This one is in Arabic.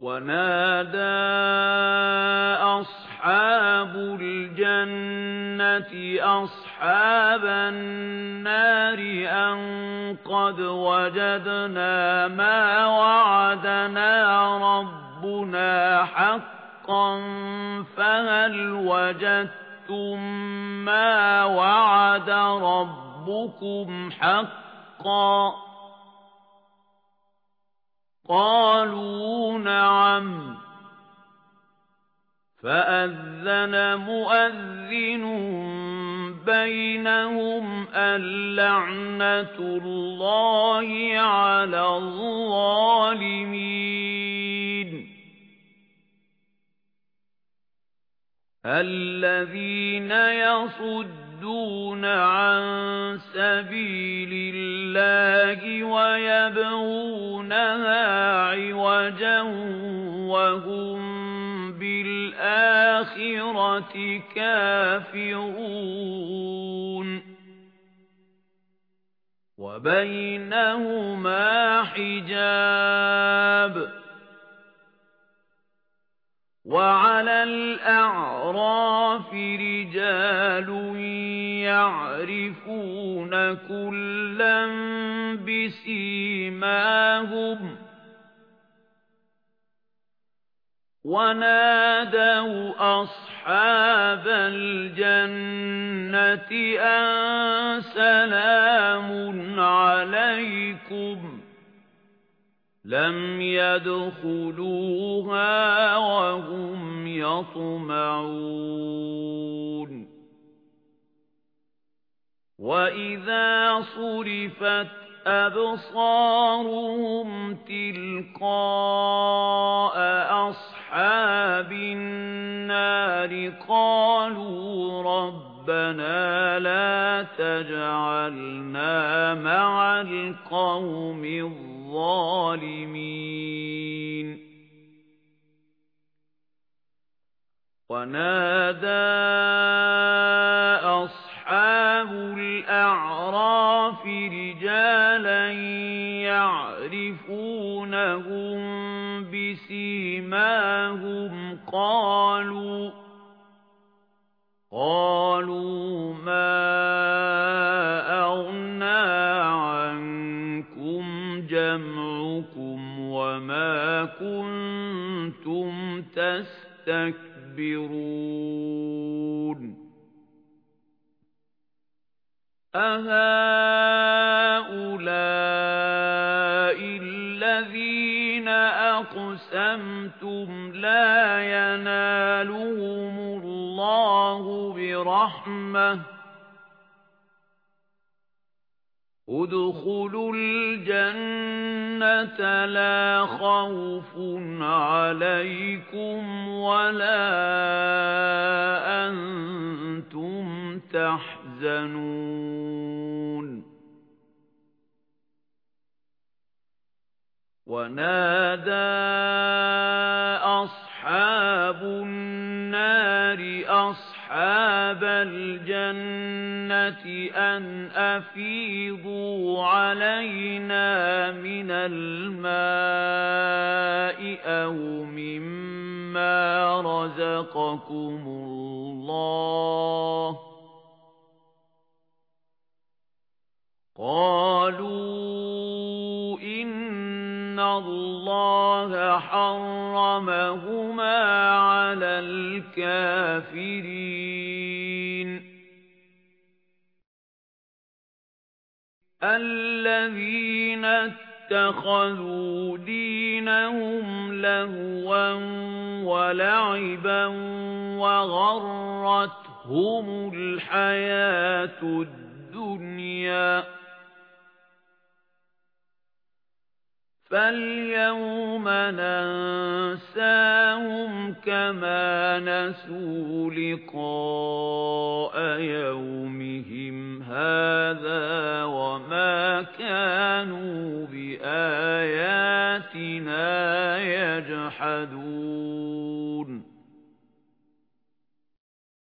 ونادى أصحاب الجنة أصحاب النار أن قد وجدنا ما وعدنا ربنا حقا فهل وجدتم ما وعد ربكم حقا قالوا نعم. فأذن مؤذن بينهم اللعنة الله على الظالمين. الذين يصدون يَصُدُّونَ عَن سَبِيلِ اللَّهِ وَيَبْغُونَهَا عِوَجًا وَهُمْ بِالْآخِرَةِ كَافِرُونَ. وَبَيْنَهُمَا حِجَابٌ. وَعَلَى الْأَعْرَافِ رِجَالٌ يَعْرِفُونَ كُلًّا بِسِيمَاهُمْ وَنَادَوْا أَصْحَابَ الْجَنَّةِ أَن سَلَامٌ عَلَيْكُمْ لَمْ يَدْخُلُوهَا وَهُمْ يَطْمَعُونَ. وَإِذَا صُرِفَتْ أَبْصَارُهُمْ تِلْقَاءَ أَصْحَابِ النَّارِ قَالُوا رَبَّنَا لَا تَجْعَلْنَا مَعَ الْقَوْمِ الظَّالِمِينَ. ونادى أصحاب الأعراف رجالا يعرفونهم بسيماهم قالوا جَمْعُكُمْ وَمَا كُنتُمْ تَسْتَكْبِرُونَ أَهَؤُلَاءِ الَّذِينَ أَقْسَمْتُمْ لَا يَنَالُهُمُ اللَّهُ بِرَحْمَةٍ ادخلوا الجنة لا خوف عليكم ولا أنتم تحزنون. ونادى أصحاب النار أصحاب الجنة أن أفيضوا علينا من الماء أو مما رزقكم الله قالوا إن الله حرمهما على الكافرين الذين اتخذوا دينهم لهوا ولعبا وغرتهم الحياة الدنيا فَالْيَوْمَ نَنسَاهُمْ كَمَا نَسُوا لِقَاءَ يَوْمِهِمْ كَانُوا بِآيَاتِنَا يَجْحَدُونَ.